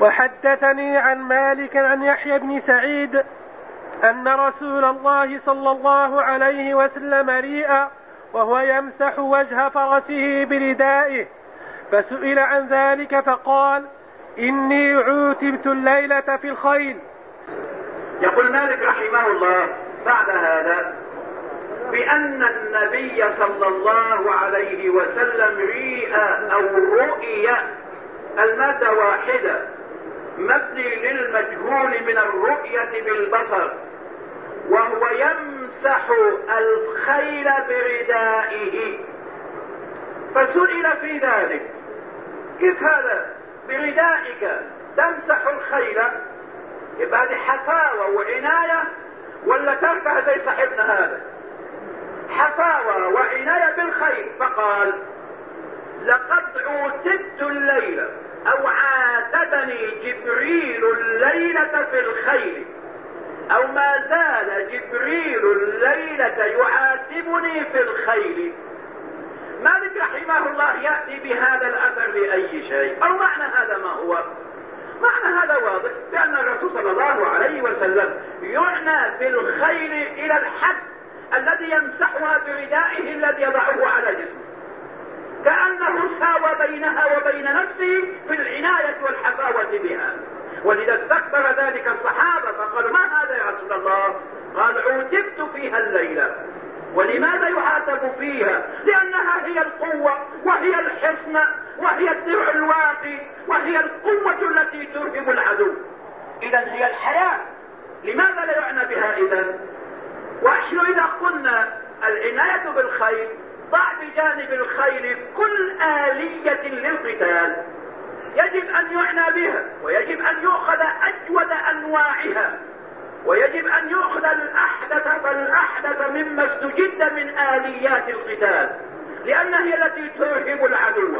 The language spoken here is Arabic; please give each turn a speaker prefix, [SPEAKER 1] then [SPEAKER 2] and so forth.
[SPEAKER 1] وحدثني عن مالك عن يحيى بن سعيد أن رسول الله صلى الله عليه وسلم ريء وهو يمسح وجه فرسه بردائه فسئل عن ذلك فقال إني عوتبت الليلة في الخيل.
[SPEAKER 2] يقول مالك رحمه الله بعد هذا بأن النبي صلى الله عليه وسلم ريء أو رؤي المادة واحدة. مبني للمجهول من الرؤية بالبصر وهو يمسح الخيل بردائه. فسئل في ذلك كيف هذا؟ بردائك تمسح الخيل؟ يبقى هذه حفاوة وعناية ولا تركها زي صاحبنا هذا؟ حفاوة وعناية بالخيل. فقال لقد عوتبت الليلة أو عاتبني جبريل الليلة في الخيل أو ما زال جبريل الليلة يعاتبني في الخيل. مالك رحمه الله يأتي بهذا الأثر لأي شيء؟ أو معنى هذا ما هو؟ معنى هذا واضح بأن الرسول صلى الله عليه وسلم يعنى بالخيل إلى الحد الذي يمسحها بردائه الذي يضعه على جسمه. كأنه ساوى بينها وبين نفسه في العناية والحفاوة بها. ولذا استكبر ذلك الصحابة فقالوا ما هذا يا رسول الله؟ قال عوتبت فيها الليلة. ولماذا يعاتب فيها؟ لأنها هي القوة وهي الحصن وهي الدرع الواقي وهي القوة التي ترهب العدو. اذا هي الحياة. لماذا لا يعنى بها اذا ونحن إذا قلنا العناية بالخير ضع بجانب الخير كل آلية للقتال. يجب أن يعنى بها ويجب أن يؤخذ أجود أنواعها ويجب أن يؤخذ الأحدث فالأحدث مما استجد من آليات القتال لأن هي التي ترهب العدو.